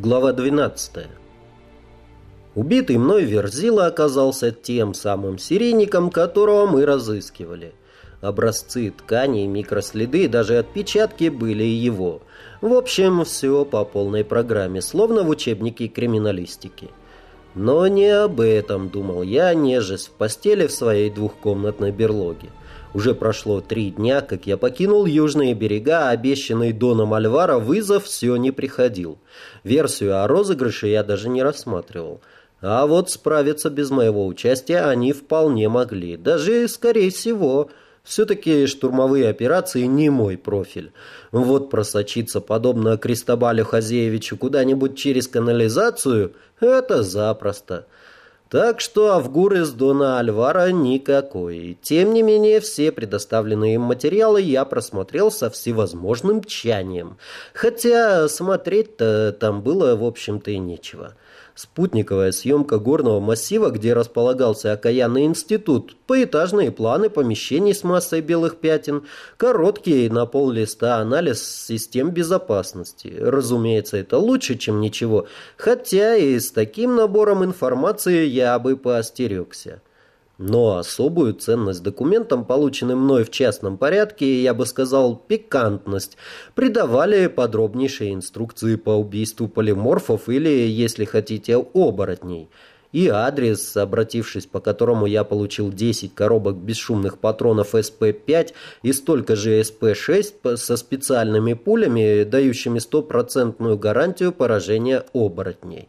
Глава 12. Убитый мной Верзила оказался тем самым серийником, которого мы разыскивали. Образцы тканей, микроследы и даже отпечатки были его. В общем, все по полной программе, словно в учебнике криминалистики. Но не об этом думал я, нежесть в постели в своей двухкомнатной берлоге. Уже прошло три дня, как я покинул южные берега, а обещанный Доном Альвара вызов все не приходил. Версию о розыгрыше я даже не рассматривал. А вот справиться без моего участия они вполне могли. Даже, скорее всего, все-таки штурмовые операции не мой профиль. Вот просочиться, подобно Кристобалю Хазеевичу, куда-нибудь через канализацию – это запросто. Так что Авгур из Дона Альвара никакой. Тем не менее, все предоставленные им материалы я просмотрел со всевозможным тщанием. Хотя смотреть-то там было, в общем-то, и нечего. Спутниковая съемка горного массива, где располагался окаянный институт, поэтажные планы помещений с массой белых пятен, короткий на пол листа анализ систем безопасности. Разумеется, это лучше, чем ничего, хотя и с таким набором информации я бы поостерегся. Но особую ценность документам, полученным мной в частном порядке, я бы сказал, пикантность, придавали подробнейшие инструкции по убийству полиморфов или, если хотите, оборотней. И адрес, обратившись по которому я получил 10 коробок бесшумных патронов СП-5 и столько же СП-6 со специальными пулями, дающими стопроцентную гарантию поражения оборотней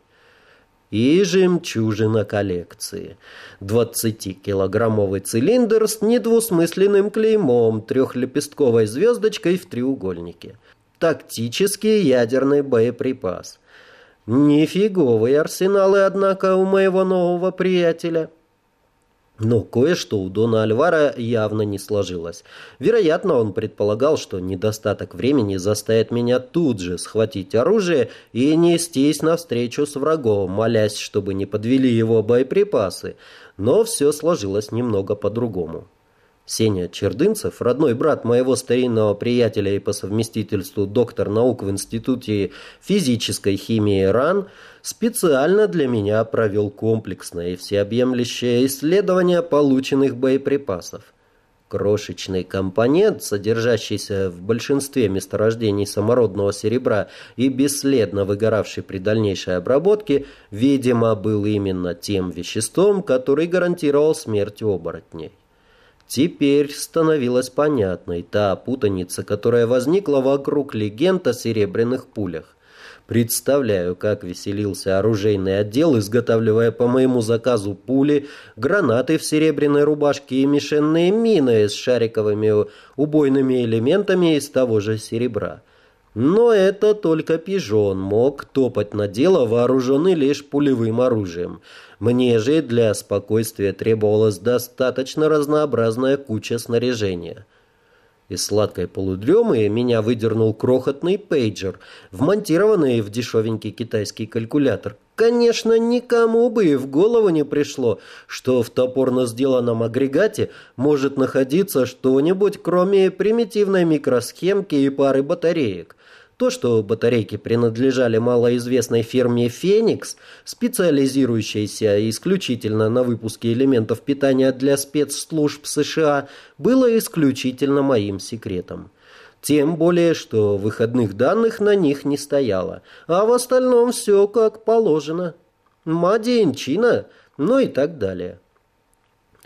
и жемчужина коллекции. 20-килограммовый цилиндр с недвусмысленным клеймом, трехлепестковой звездочкой в треугольнике. Тактический ядерный боеприпас. Нифиговые арсеналы, однако, у моего нового приятеля. Но кое-что у Дона Альвара явно не сложилось. Вероятно, он предполагал, что недостаток времени заставит меня тут же схватить оружие и нестись навстречу с врагом, молясь, чтобы не подвели его боеприпасы. Но все сложилось немного по-другому. Сеня Чердынцев, родной брат моего старинного приятеля и по совместительству доктор наук в Институте физической химии РАН, специально для меня провел комплексное и всеобъемлющее исследование полученных боеприпасов. Крошечный компонент, содержащийся в большинстве месторождений самородного серебра и бесследно выгоравший при дальнейшей обработке, видимо, был именно тем веществом, который гарантировал смерть оборотней. Теперь становилась понятной та путаница, которая возникла вокруг легенд о серебряных пулях. Представляю, как веселился оружейный отдел, изготавливая по моему заказу пули, гранаты в серебряной рубашке и мишенные мины с шариковыми убойными элементами из того же серебра. Но это только пижон мог топать на дело, вооруженный лишь пулевым оружием. Мне же для спокойствия требовалась достаточно разнообразная куча снаряжения. Из сладкой полудремы меня выдернул крохотный пейджер, вмонтированный в дешевенький китайский калькулятор. Конечно, никому бы и в голову не пришло, что в топорно сделанном агрегате может находиться что-нибудь, кроме примитивной микросхемки и пары батареек. То, что батарейки принадлежали малоизвестной фирме «Феникс», специализирующейся исключительно на выпуске элементов питания для спецслужб США, было исключительно моим секретом. Тем более, что выходных данных на них не стояло, а в остальном все как положено. Мадинчина, ну и так далее.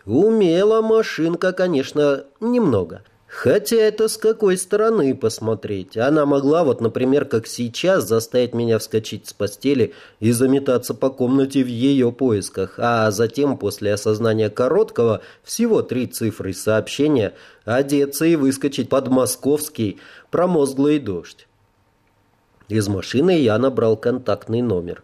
Умела машинка, конечно, немного – Хотя это с какой стороны посмотреть. Она могла, вот, например, как сейчас, заставить меня вскочить с постели и заметаться по комнате в ее поисках, а затем, после осознания короткого, всего три цифры сообщения, одеться и выскочить под московский промозглый дождь. Из машины я набрал контактный номер.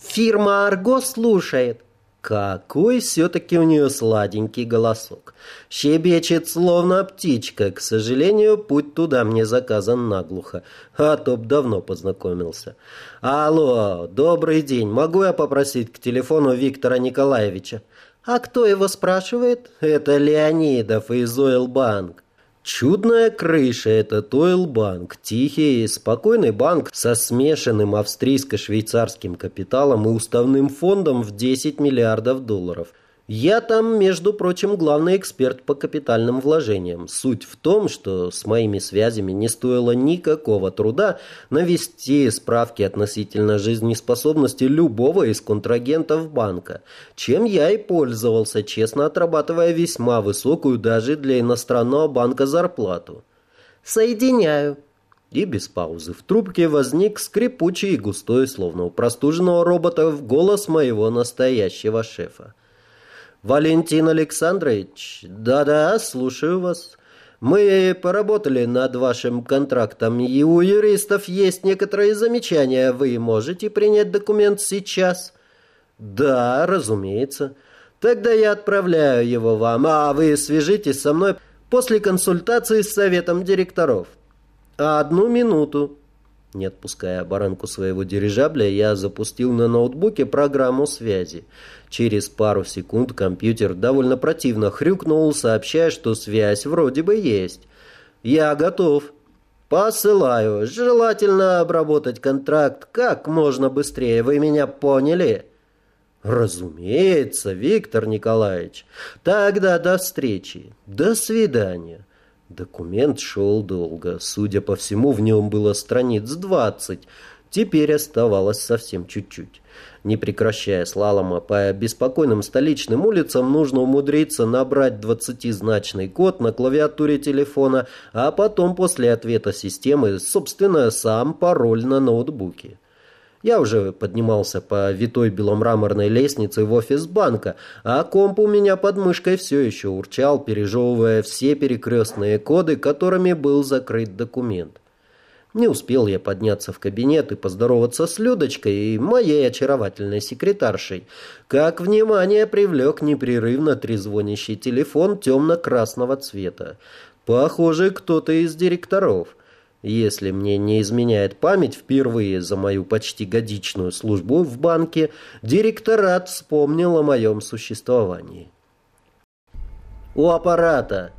«Фирма «Арго» слушает». Какой все-таки у нее сладенький голосок. Щебечет, словно птичка. К сожалению, путь туда мне заказан наглухо. А то б давно познакомился. Алло, добрый день. Могу я попросить к телефону Виктора Николаевича? А кто его спрашивает? Это Леонидов из Оилбанк. Чудная крыша – это Тойл-банк, тихий и спокойный банк со смешанным австрийско-швейцарским капиталом и уставным фондом в 10 миллиардов долларов – я там, между прочим, главный эксперт по капитальным вложениям. Суть в том, что с моими связями не стоило никакого труда навести справки относительно жизнеспособности любого из контрагентов банка, чем я и пользовался, честно отрабатывая весьма высокую даже для иностранного банка зарплату. «Соединяю», и без паузы в трубке возник скрипучий и густой, словно у простуженного робота, в голос моего настоящего шефа. «Валентин Александрович, да-да, слушаю вас. Мы поработали над вашим контрактом, и у юристов есть некоторые замечания. Вы можете принять документ сейчас?» «Да, разумеется. Тогда я отправляю его вам, а вы свяжитесь со мной после консультации с советом директоров». «Одну минуту». Не отпуская баранку своего дирижабля, я запустил на ноутбуке программу связи. Через пару секунд компьютер довольно противно хрюкнул, сообщая, что связь вроде бы есть. «Я готов». «Посылаю. Желательно обработать контракт как можно быстрее. Вы меня поняли?» «Разумеется, Виктор Николаевич. Тогда до встречи. До свидания». Документ шел долго. Судя по всему, в нем было страниц двадцать. Теперь оставалось совсем чуть-чуть. Не прекращая слалома по беспокойным столичным улицам, нужно умудриться набрать двадцатизначный код на клавиатуре телефона, а потом после ответа системы, собственно, сам пароль на ноутбуке. Я уже поднимался по витой беломраморной лестнице в офис банка, а комп у меня под мышкой все еще урчал, пережевывая все перекрестные коды, которыми был закрыт документ. Не успел я подняться в кабинет и поздороваться с Людочкой и моей очаровательной секретаршей, как внимание привлек непрерывно трезвонящий телефон темно-красного цвета. Похоже, кто-то из директоров. Если мне не изменяет память, впервые за мою почти годичную службу в банке директорат вспомнил о моем существовании. У аппарата.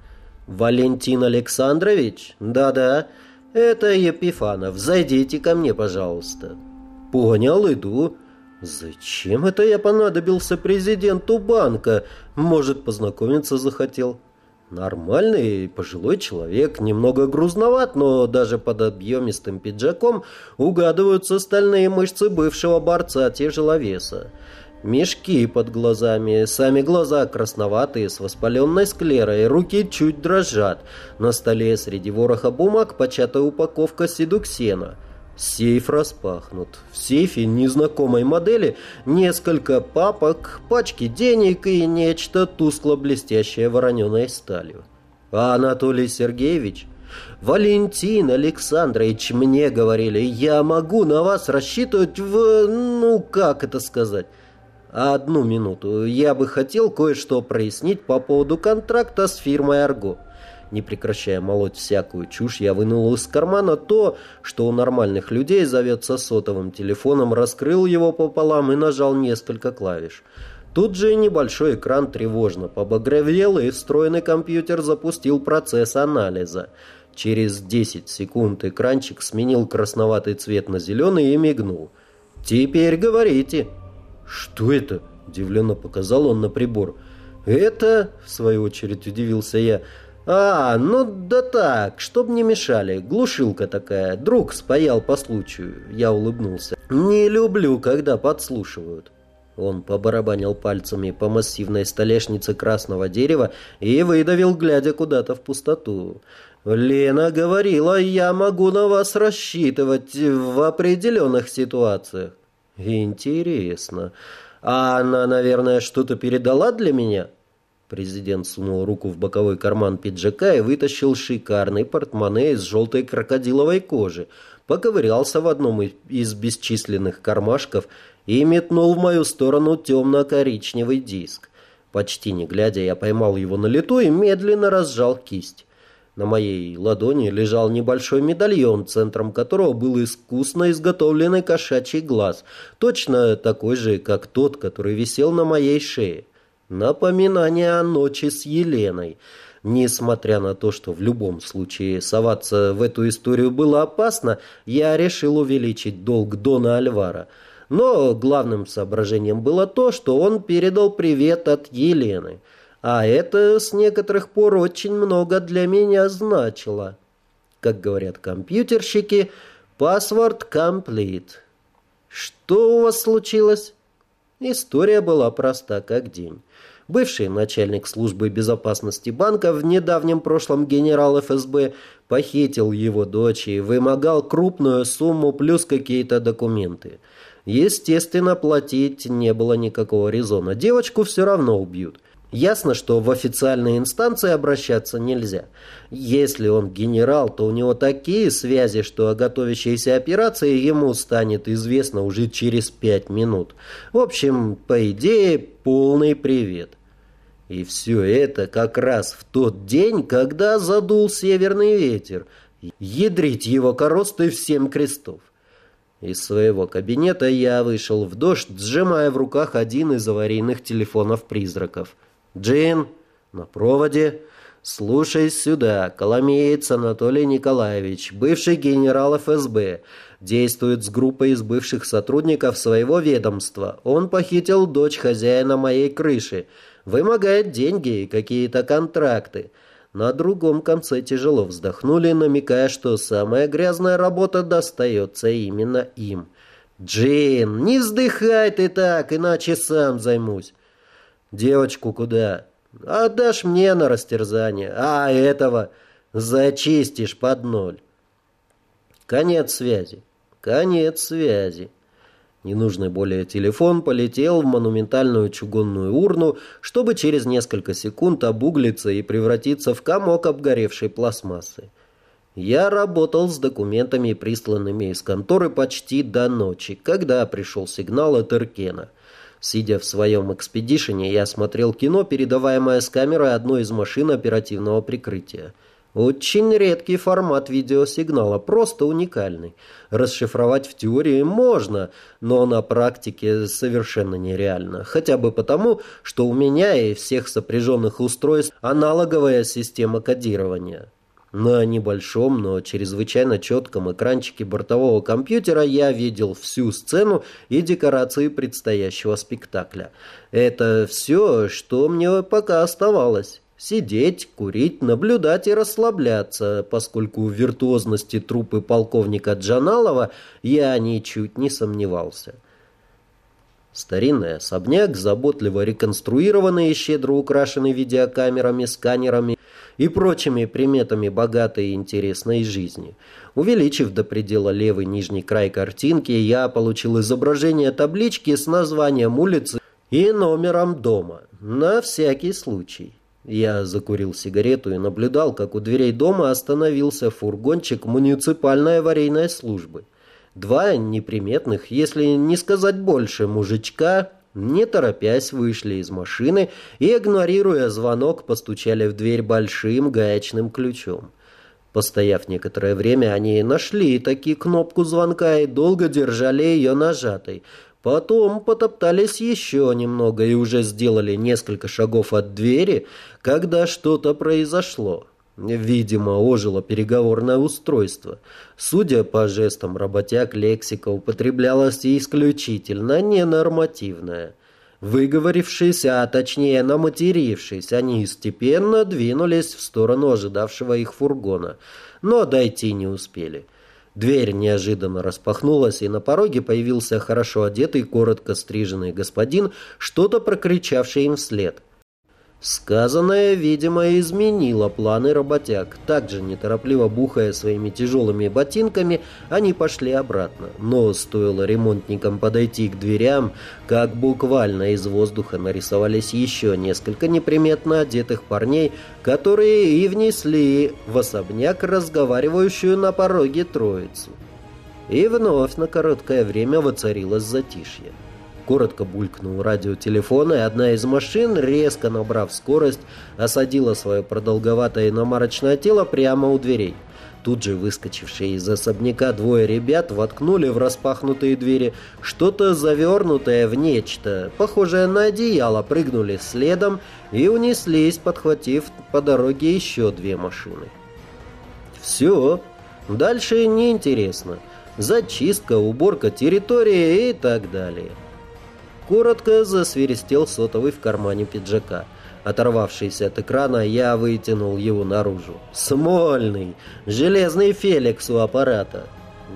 Валентин Александрович? Да-да. Это Епифанов. Зайдите ко мне, пожалуйста. Понял, иду. Зачем это я понадобился президенту банка? Может, познакомиться захотел? Нормальный пожилой человек, немного грузноват, но даже под объемистым пиджаком угадываются стальные мышцы бывшего борца-тяжеловеса. Мешки под глазами, сами глаза красноватые, с воспаленной склерой, руки чуть дрожат. На столе среди вороха бумаг початая упаковка седуксена – Сейф распахнут. В сейфе незнакомой модели несколько папок, пачки денег и нечто тускло-блестящее вороненой сталью. А Анатолий Сергеевич? Валентин Александрович, мне говорили, я могу на вас рассчитывать в... ну, как это сказать? Одну минуту. Я бы хотел кое-что прояснить по поводу контракта с фирмой «Арго». Не прекращая молоть всякую чушь, я вынул из кармана то, что у нормальных людей зовется сотовым телефоном, раскрыл его пополам и нажал несколько клавиш. Тут же небольшой экран тревожно побагровел, и встроенный компьютер запустил процесс анализа. Через 10 секунд экранчик сменил красноватый цвет на зеленый и мигнул. «Теперь говорите». «Что это?» – удивленно показал он на прибор. «Это?» – в свою очередь удивился я – «А, ну да так, чтоб не мешали. Глушилка такая. Друг спаял по случаю». Я улыбнулся. «Не люблю, когда подслушивают». Он побарабанил пальцами по массивной столешнице красного дерева и выдавил, глядя куда-то в пустоту. «Лена говорила, я могу на вас рассчитывать в определенных ситуациях». «Интересно. А она, наверное, что-то передала для меня?» Президент сунул руку в боковой карман пиджака и вытащил шикарный портмоне из желтой крокодиловой кожи, поковырялся в одном из бесчисленных кармашков и метнул в мою сторону темно-коричневый диск. Почти не глядя, я поймал его на лету и медленно разжал кисть. На моей ладони лежал небольшой медальон, центром которого был искусно изготовленный кошачий глаз, точно такой же, как тот, который висел на моей шее. Напоминание о ночи с Еленой. Несмотря на то, что в любом случае соваться в эту историю было опасно, я решил увеличить долг Дона Альвара. Но главным соображением было то, что он передал привет от Елены. А это с некоторых пор очень много для меня значило. Как говорят компьютерщики, password complete. Что у вас случилось? История была проста как день. Бывший начальник службы безопасности банка в недавнем прошлом генерал ФСБ похитил его дочь и вымогал крупную сумму плюс какие-то документы. Естественно, платить не было никакого резона. Девочку все равно убьют. Ясно, что в официальные инстанции обращаться нельзя. Если он генерал, то у него такие связи, что о готовящейся операции ему станет известно уже через пять минут. В общем, по идее, полный привет. И все это как раз в тот день, когда задул северный ветер. Ядрить его коростой всем крестов. Из своего кабинета я вышел в дождь, сжимая в руках один из аварийных телефонов-призраков – Джин, на проводе. Слушай сюда, Коломеец Анатолий Николаевич, бывший генерал ФСБ, действует с группой из бывших сотрудников своего ведомства. Он похитил дочь хозяина моей крыши, вымогает деньги и какие-то контракты. На другом конце тяжело вздохнули, намекая, что самая грязная работа достается именно им. «Джин, не вздыхай ты так, иначе сам займусь». Девочку куда? Отдашь мне на растерзание, а этого зачистишь под ноль. Конец связи. Конец связи. Ненужный более телефон полетел в монументальную чугунную урну, чтобы через несколько секунд обуглиться и превратиться в комок обгоревшей пластмассы. Я работал с документами, присланными из конторы почти до ночи, когда пришел сигнал от Иркена. Сидя в своем экспедишене, я смотрел кино, передаваемое с камеры одной из машин оперативного прикрытия. Очень редкий формат видеосигнала, просто уникальный. Расшифровать в теории можно, но на практике совершенно нереально. Хотя бы потому, что у меня и всех сопряженных устройств аналоговая система кодирования. На небольшом, но чрезвычайно четком экранчике бортового компьютера я видел всю сцену и декорации предстоящего спектакля. Это все, что мне пока оставалось. Сидеть, курить, наблюдать и расслабляться, поскольку в виртуозности трупы полковника Джаналова я ничуть не сомневался. Старинный особняк, заботливо реконструированный и щедро украшенный видеокамерами, сканерами и прочими приметами богатой и интересной жизни. Увеличив до предела левый нижний край картинки, я получил изображение таблички с названием улицы и номером дома. На всякий случай. Я закурил сигарету и наблюдал, как у дверей дома остановился фургончик муниципальной аварийной службы. Два неприметных, если не сказать больше, мужичка не торопясь, вышли из машины и, игнорируя звонок, постучали в дверь большим гаечным ключом. Постояв некоторое время, они нашли таки кнопку звонка и долго держали ее нажатой. Потом потоптались еще немного и уже сделали несколько шагов от двери, когда что-то произошло. Видимо, ожило переговорное устройство. Судя по жестам работяг, лексика употреблялась исключительно ненормативная. Выговорившись, а точнее наматерившись, они степенно двинулись в сторону ожидавшего их фургона, но дойти не успели. Дверь неожиданно распахнулась, и на пороге появился хорошо одетый, коротко стриженный господин, что-то прокричавший им вслед – Сказанное, видимо, изменило планы работяг. Также, неторопливо бухая своими тяжелыми ботинками, они пошли обратно. Но стоило ремонтникам подойти к дверям, как буквально из воздуха нарисовались еще несколько неприметно одетых парней, которые и внесли в особняк разговаривающую на пороге троицу. И вновь на короткое время воцарилось затишье. Коротко булькнул радиотелефон, и одна из машин, резко набрав скорость, осадила свое продолговатое иномарочное тело прямо у дверей. Тут же выскочившие из особняка двое ребят воткнули в распахнутые двери что-то завернутое в нечто, похожее на одеяло, прыгнули следом и унеслись, подхватив по дороге еще две машины. Все. Дальше неинтересно. Зачистка, уборка территории и так далее. Коротко засверестел сотовый в кармане пиджака – Оторвавшись от экрана, я вытянул его наружу. «Смольный! Железный Феликс у аппарата!»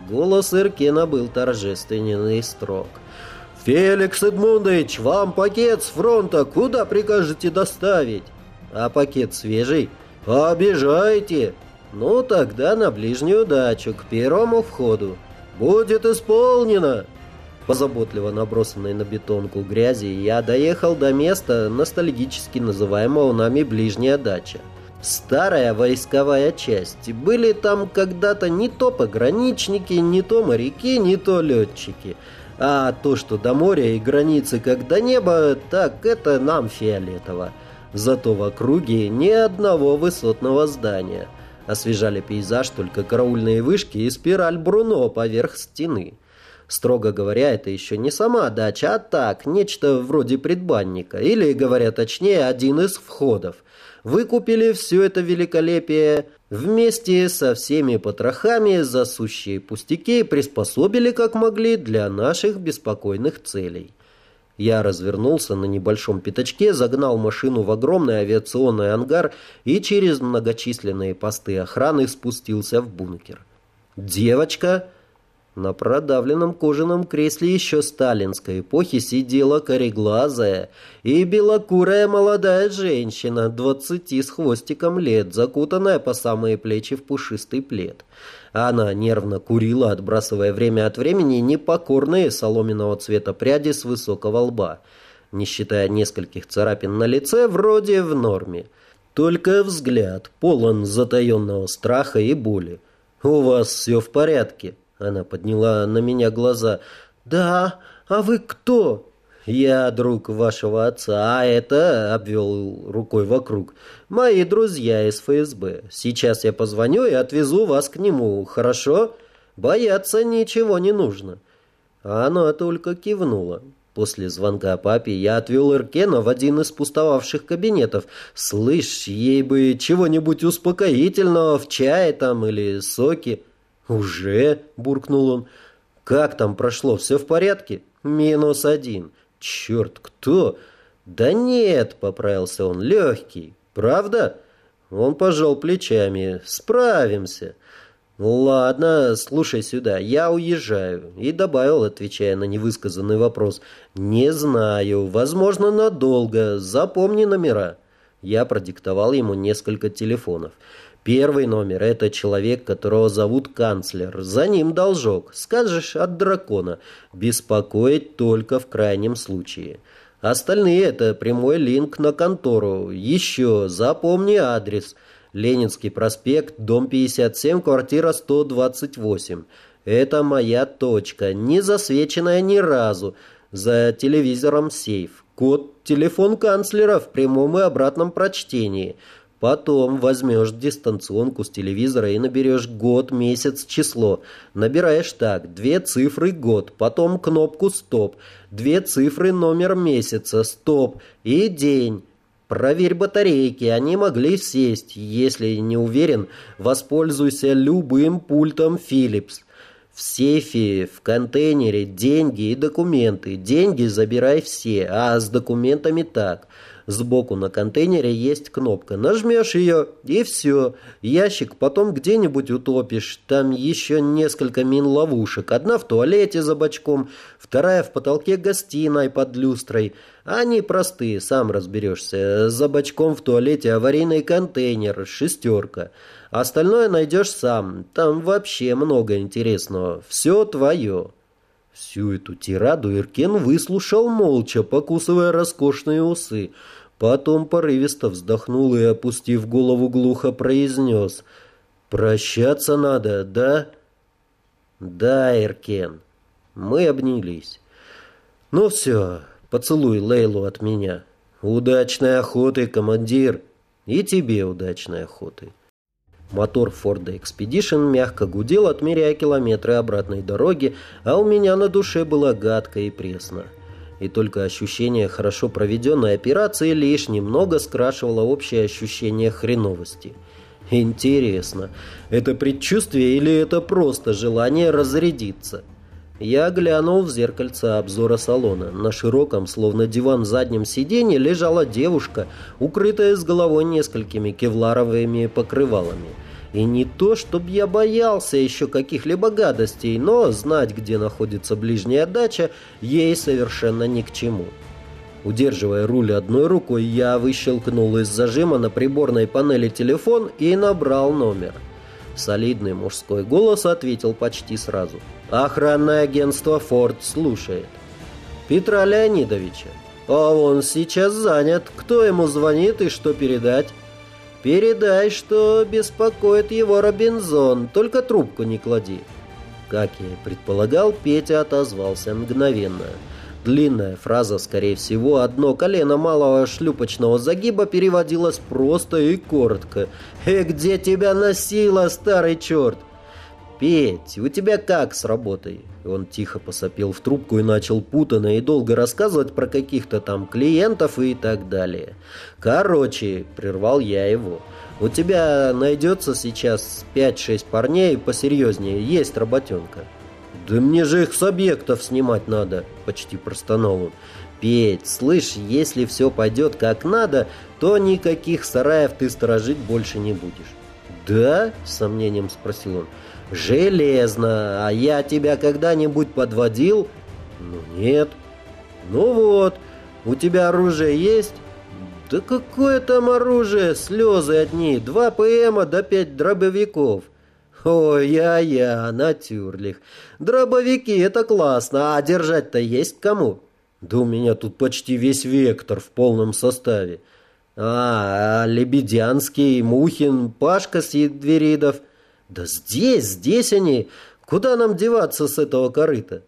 Голос Иркена был торжественный и строг. «Феликс Эдмундович, вам пакет с фронта куда прикажете доставить?» «А пакет свежий?» «Обижаете!» «Ну, тогда на ближнюю дачу, к первому входу». «Будет исполнено!» Позаботливо набросанной на бетонку грязи, я доехал до места, ностальгически называемого нами «Ближняя дача». Старая войсковая часть. Были там когда-то не то пограничники, не то моряки, не то летчики. А то, что до моря и границы как до неба, так это нам фиолетово. Зато в округе ни одного высотного здания. Освежали пейзаж только караульные вышки и спираль Бруно поверх стены. Строго говоря, это еще не сама дача, а так, нечто вроде предбанника, или, говоря точнее, один из входов. Вы купили все это великолепие вместе со всеми потрохами, засущие пустяки, приспособили как могли для наших беспокойных целей. Я развернулся на небольшом пятачке, загнал машину в огромный авиационный ангар и через многочисленные посты охраны спустился в бункер. «Девочка!» На продавленном кожаном кресле еще сталинской эпохи сидела кореглазая и белокурая молодая женщина, двадцати с хвостиком лет, закутанная по самые плечи в пушистый плед. Она нервно курила, отбрасывая время от времени непокорные соломенного цвета пряди с высокого лба. Не считая нескольких царапин на лице, вроде в норме. Только взгляд полон затаенного страха и боли. «У вас все в порядке?» Она подняла на меня глаза. «Да, а вы кто?» «Я друг вашего отца, а это...» — обвел рукой вокруг. «Мои друзья из ФСБ. Сейчас я позвоню и отвезу вас к нему, хорошо? Бояться ничего не нужно». Она только кивнула. После звонка папе я отвел Иркена в один из пустовавших кабинетов. «Слышь, ей бы чего-нибудь успокоительного в чае там или соки». «Уже?» – буркнул он. «Как там прошло? Все в порядке?» «Минус один». «Черт, кто?» «Да нет», – поправился он, – «легкий». «Правда?» Он пожал плечами. «Справимся». «Ладно, слушай сюда, я уезжаю». И добавил, отвечая на невысказанный вопрос. «Не знаю, возможно, надолго. Запомни номера». Я продиктовал ему несколько телефонов. Первый номер – это человек, которого зовут канцлер. За ним должок. Скажешь от дракона. Беспокоить только в крайнем случае. Остальные – это прямой линк на контору. Еще запомни адрес. Ленинский проспект, дом 57, квартира 128. Это моя точка, не засвеченная ни разу. За телевизором сейф. Код телефон канцлера в прямом и обратном прочтении – Потом возьмешь дистанционку с телевизора и наберешь год, месяц, число. Набираешь так, две цифры год, потом кнопку стоп, две цифры номер месяца, стоп и день. Проверь батарейки, они могли сесть. Если не уверен, воспользуйся любым пультом Philips. В сейфе, в контейнере деньги и документы. Деньги забирай все, а с документами так – Сбоку на контейнере есть кнопка. Нажмешь ее, и все. Ящик потом где-нибудь утопишь. Там еще несколько мин-ловушек. Одна в туалете за бачком, вторая в потолке гостиной под люстрой. Они простые, сам разберешься. За бачком в туалете аварийный контейнер, шестерка. Остальное найдешь сам. Там вообще много интересного. Все твое. Всю эту тираду Иркен выслушал молча, покусывая роскошные усы. Потом порывисто вздохнул и, опустив голову, глухо произнес. «Прощаться надо, да?» «Да, Иркен». Мы обнялись. «Ну все, поцелуй Лейлу от меня. Удачной охоты, командир. И тебе удачной охоты». Мотор Форда Expedition мягко гудел, отмеряя километры обратной дороги, а у меня на душе было гадко и пресно. И только ощущение хорошо проведенной операции лишь немного скрашивало общее ощущение хреновости. Интересно, это предчувствие или это просто желание разрядиться? Я глянул в зеркальце обзора салона. На широком, словно диван заднем сиденье, лежала девушка, укрытая с головой несколькими кевларовыми покрывалами. И не то, чтобы я боялся еще каких-либо гадостей, но знать, где находится ближняя дача, ей совершенно ни к чему. Удерживая руль одной рукой, я выщелкнул из зажима на приборной панели телефон и набрал номер. Солидный мужской голос ответил почти сразу. «Охранное агентство «Форд» слушает». «Петра Леонидовича. А он сейчас занят. Кто ему звонит и что передать?» «Передай, что беспокоит его Робинзон, только трубку не клади». Как я и предполагал, Петя отозвался мгновенно. Длинная фраза, скорее всего, одно колено малого шлюпочного загиба переводилась просто и коротко. «Э, где тебя носило, старый черт?» «Петь, у тебя как с работой?» Он тихо посопел в трубку и начал путанно и долго рассказывать про каких-то там клиентов и так далее. «Короче», — прервал я его, — «у тебя найдется сейчас 5-6 парней посерьезнее, есть работенка». «Да мне же их с объектов снимать надо», — почти простонал он. «Петь, слышь, если все пойдет как надо, то никаких сараев ты сторожить больше не будешь». «Да?» — с сомнением спросил он. «Железно. А я тебя когда-нибудь подводил?» «Ну, нет». «Ну вот. У тебя оружие есть?» «Да какое там оружие? Слезы одни. Два ПМа до пять дробовиков». «Ой, я-я, натюрлих. Дробовики — это классно, а держать-то есть кому?» «Да у меня тут почти весь вектор в полном составе». «А, а Лебедянский, Мухин, Пашка Сидверидов...» «Да здесь, здесь они. Куда нам деваться с этого корыта?»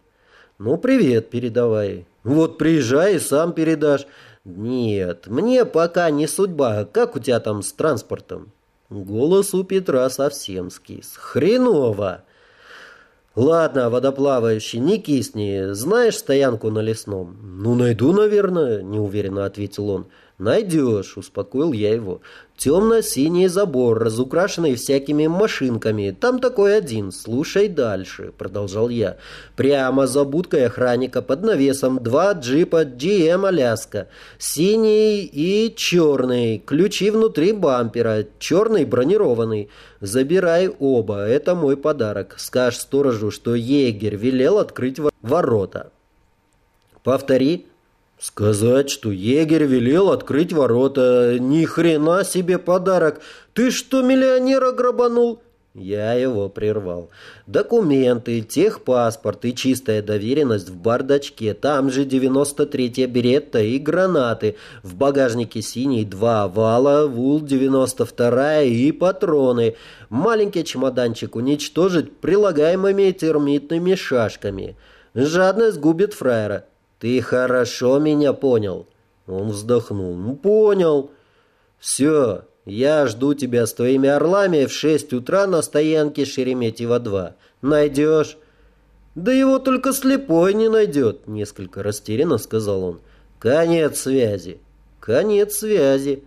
«Ну, привет передавай. Вот приезжай и сам передашь». «Нет, мне пока не судьба. Как у тебя там с транспортом?» Голос у Петра совсем скис. «Хреново!» «Ладно, водоплавающий, не кисни. Знаешь стоянку на лесном?» «Ну, найду, наверное», — неуверенно ответил он. «Найдешь», — успокоил я его. «Темно-синий забор, разукрашенный всякими машинками. Там такой один. Слушай дальше», — продолжал я. «Прямо за будкой охранника под навесом два джипа GM Аляска. Синий и черный. Ключи внутри бампера. Черный бронированный. Забирай оба. Это мой подарок. Скажешь сторожу, что егерь велел открыть ворота». «Повтори», Сказать, что егерь велел открыть ворота. Ни хрена себе подарок. Ты что, миллионера грабанул? Я его прервал. Документы, техпаспорт и чистая доверенность в бардачке. Там же 93-я беретта и гранаты. В багажнике синий два вала, вул 92 и патроны. Маленький чемоданчик уничтожить прилагаемыми термитными шашками. Жадность губит фраера. «Ты хорошо меня понял?» Он вздохнул. «Ну, понял. Все, я жду тебя с твоими орлами в шесть утра на стоянке Шереметьево-2. Найдешь?» «Да его только слепой не найдет», — несколько растерянно сказал он. «Конец связи». «Конец связи».